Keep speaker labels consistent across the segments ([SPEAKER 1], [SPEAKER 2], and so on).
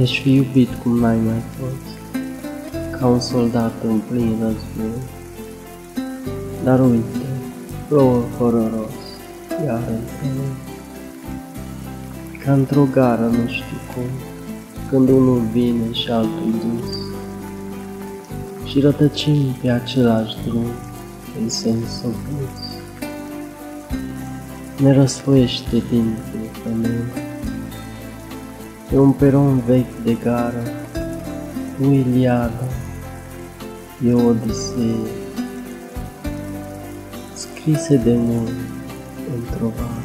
[SPEAKER 1] Ești fi iubit cum n-ai mai fost, ca un soldat în plin război. Dar uite, plouă fără rost, iar între noi. Ca într-o gară, nu știu cum, când unul vine și altul dus. Și rătăcim pe același drum, în sens opus. Ne răsfoiește timpul pe noi. E un peron vechi de gară, cu Iliada, e o odisee, scrise de mult într-o vară.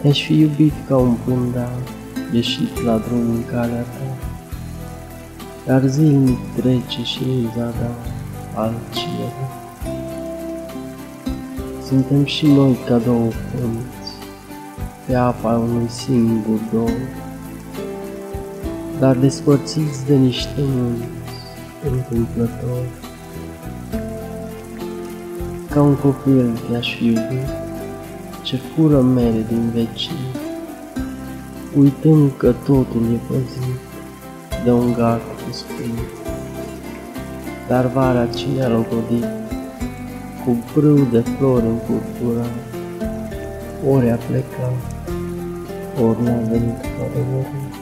[SPEAKER 1] Te-aș fi iubit ca un pândar, ieșit la drum în calea ta, dar zilnic trece și în zadar altcineva. Suntem și noi ca două punți, pe apa unui singur dor, dar despărțiți de niște munți întâmplător. Ca un copil te-aș fi iubit, ce fură mere din vecini, uitând că totul e păzit de un gard cu spini. Dar vara cine a logodit, cu brâu de flori încurcurat, ori a plecat, और मोबाइल